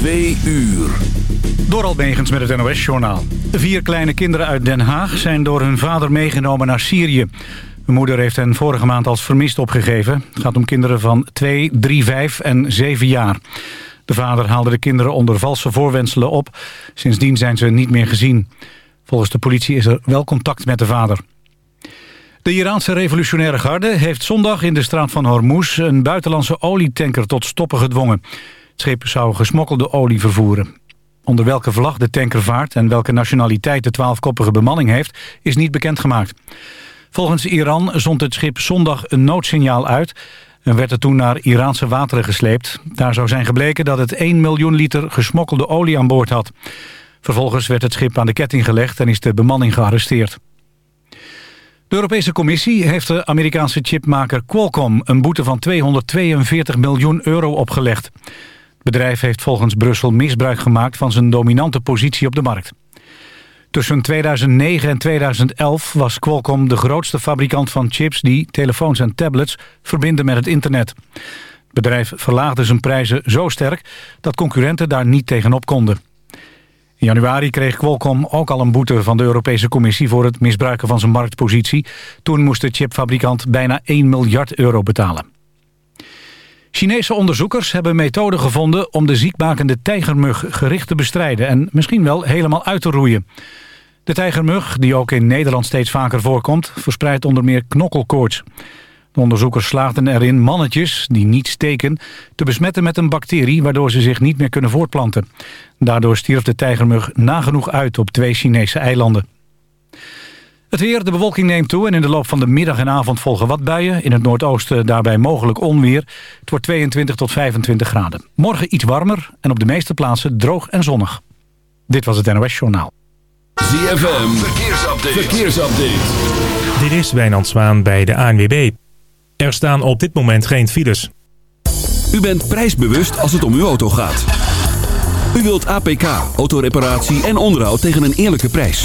Twee uur. Door Albegens met het NOS-journaal. Vier kleine kinderen uit Den Haag zijn door hun vader meegenomen naar Syrië. Hun moeder heeft hen vorige maand als vermist opgegeven. Het gaat om kinderen van 2, 3, 5 en 7 jaar. De vader haalde de kinderen onder valse voorwenselen op. Sindsdien zijn ze niet meer gezien. Volgens de politie is er wel contact met de vader. De Iraanse revolutionaire garde heeft zondag in de straat van Hormuz... een buitenlandse olietanker tot stoppen gedwongen. Schip zou gesmokkelde olie vervoeren. Onder welke vlag de tanker vaart en welke nationaliteit de twaalfkoppige bemanning heeft... is niet bekendgemaakt. Volgens Iran zond het schip zondag een noodsignaal uit... en werd het toen naar Iraanse wateren gesleept. Daar zou zijn gebleken dat het 1 miljoen liter gesmokkelde olie aan boord had. Vervolgens werd het schip aan de ketting gelegd en is de bemanning gearresteerd. De Europese Commissie heeft de Amerikaanse chipmaker Qualcomm... een boete van 242 miljoen euro opgelegd. Het bedrijf heeft volgens Brussel misbruik gemaakt... van zijn dominante positie op de markt. Tussen 2009 en 2011 was Qualcomm de grootste fabrikant van chips... die telefoons en tablets verbinden met het internet. Het bedrijf verlaagde zijn prijzen zo sterk... dat concurrenten daar niet tegenop konden. In januari kreeg Qualcomm ook al een boete van de Europese Commissie... voor het misbruiken van zijn marktpositie. Toen moest de chipfabrikant bijna 1 miljard euro betalen. Chinese onderzoekers hebben methoden gevonden... om de ziekmakende tijgermug gericht te bestrijden... en misschien wel helemaal uit te roeien. De tijgermug, die ook in Nederland steeds vaker voorkomt... verspreidt onder meer knokkelkoorts. De onderzoekers slaagden erin mannetjes, die niet steken... te besmetten met een bacterie waardoor ze zich niet meer kunnen voortplanten. Daardoor stierf de tijgermug nagenoeg uit op twee Chinese eilanden. Het weer, de bewolking neemt toe en in de loop van de middag en avond volgen wat buien. In het noordoosten daarbij mogelijk onweer. Het wordt 22 tot 25 graden. Morgen iets warmer en op de meeste plaatsen droog en zonnig. Dit was het NOS Journaal. ZFM, verkeersupdate. verkeersupdate. Dit is Wijnand Zwaan bij de ANWB. Er staan op dit moment geen files. U bent prijsbewust als het om uw auto gaat. U wilt APK, autoreparatie en onderhoud tegen een eerlijke prijs.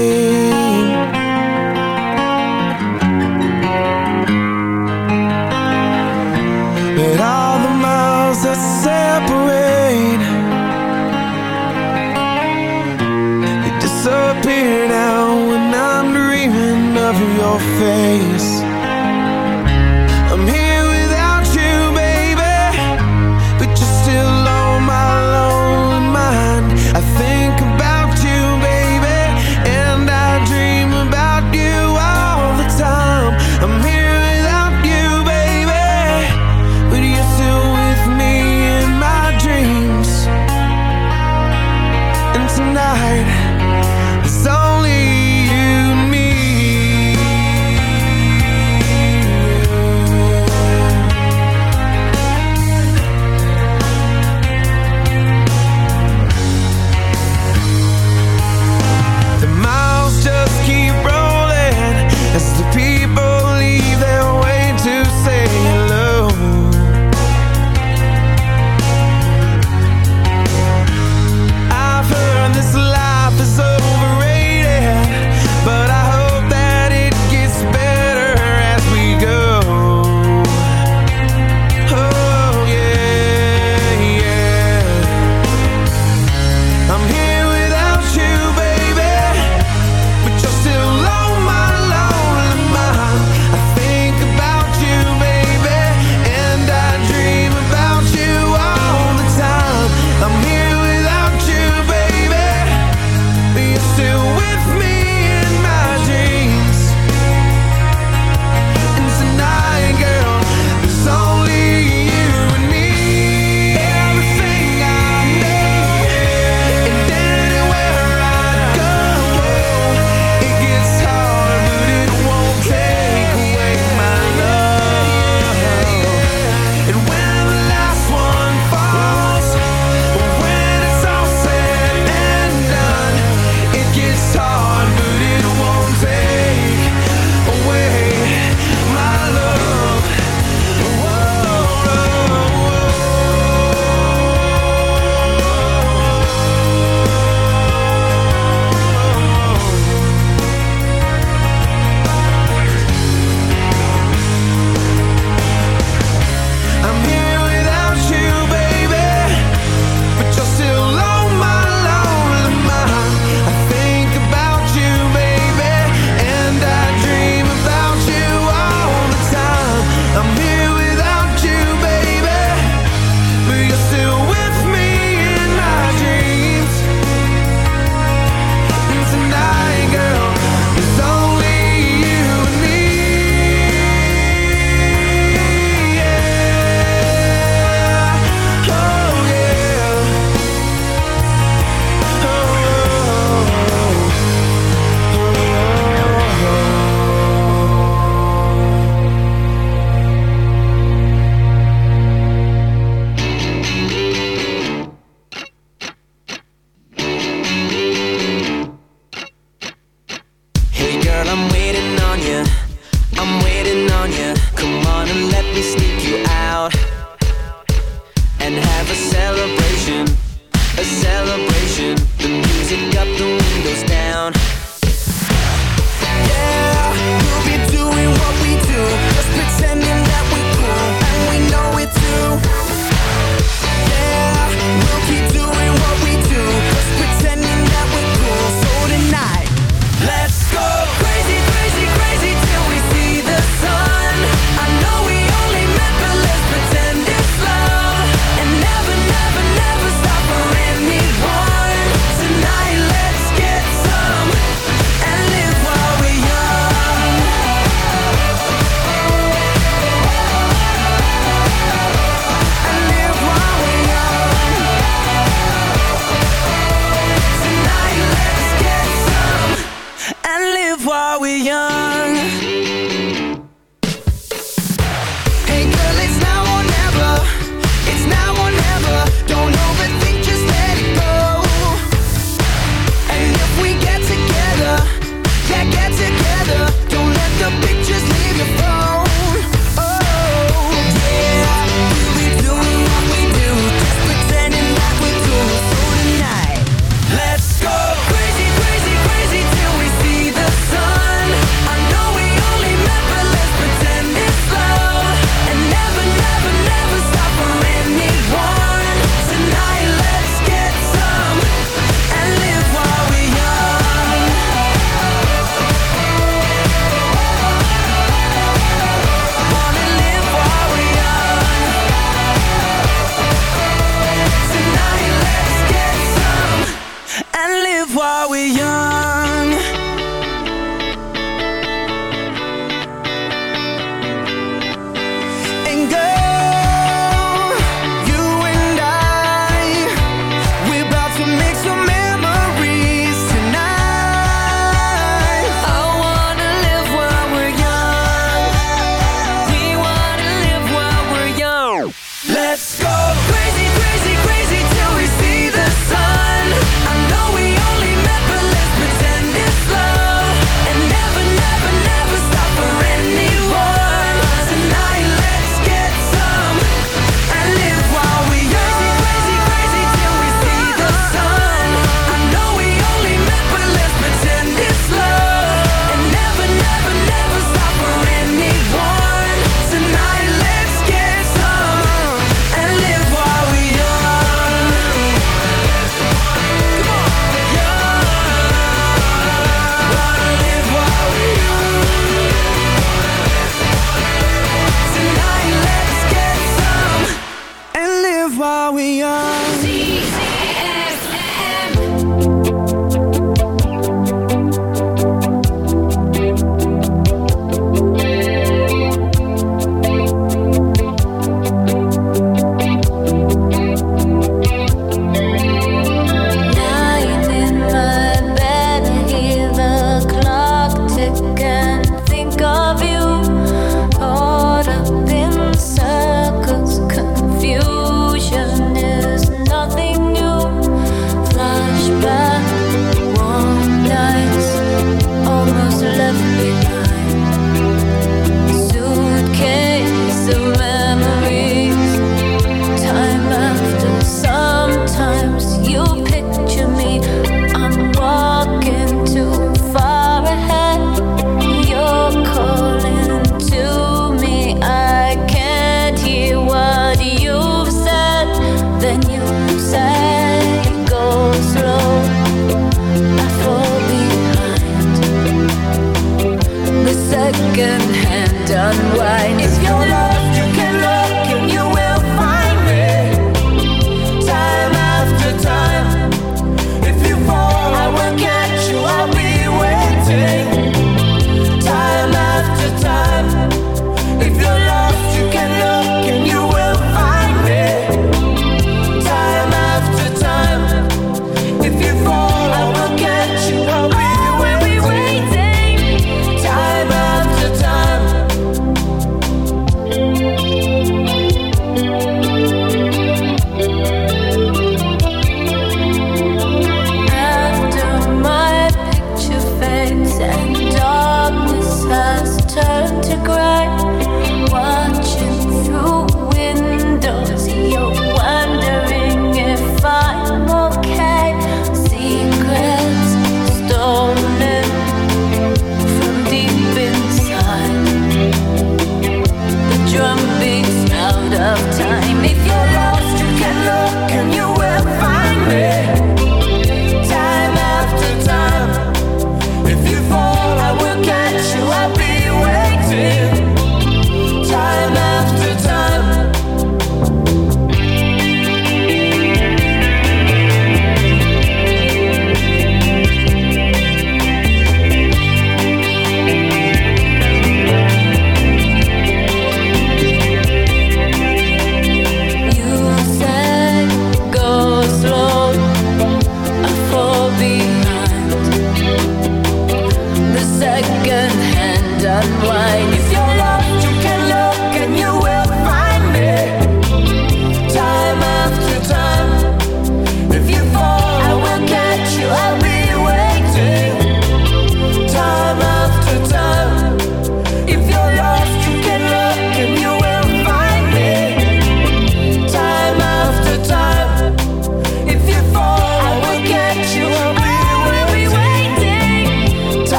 separate. They disappear now when I'm dreaming of your face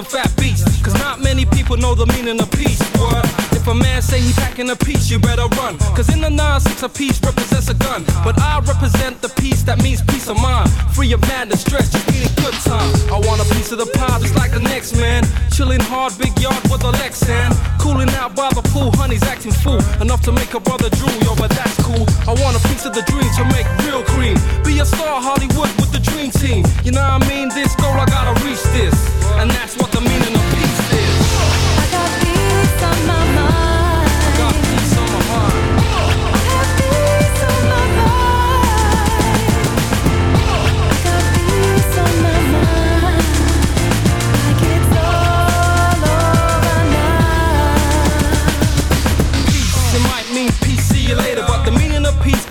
of fat beats. Cause not many people know the meaning of peace. Word. If a man say he packing a piece, you better run. Cause in the 9-6 a piece represents a gun. But I represent the peace that means peace of mind. Free of madness, stress, just need a good time. I want a piece of the pie just like the next man. Chilling hard, big yard with a Lexan. Cooling out by the pool, honey's acting fool. Enough to make a brother drool, yo, but that's cool. I want a piece of the dream to make real cream. Be a star, Hollywood with the dream team. You know what I mean? This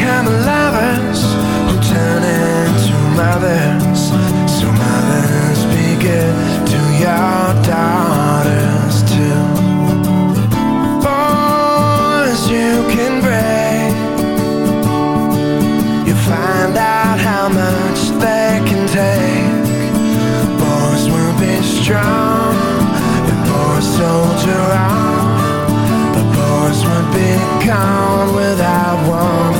become lovers who turn into mothers. So mothers be good to your daughters too. Boys, you can break. You find out how much they can take. Boys will be strong and boys soldier on. But boys will be gone without one.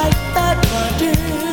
like that one do.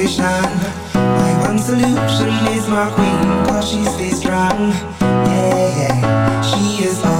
conversation. My one solution is my queen, cause she stays strong. Yeah, yeah, she is all.